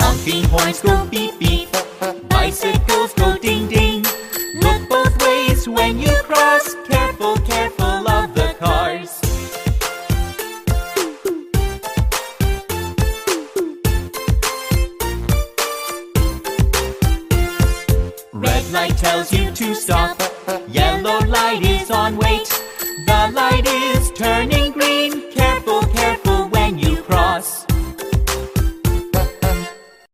Honking horns go beep beep. Bicycles go ding ding. Look both ways when you cross. Careful, careful of the cars. Red light tells you to stop. Yellow light is on wait. The light is turning.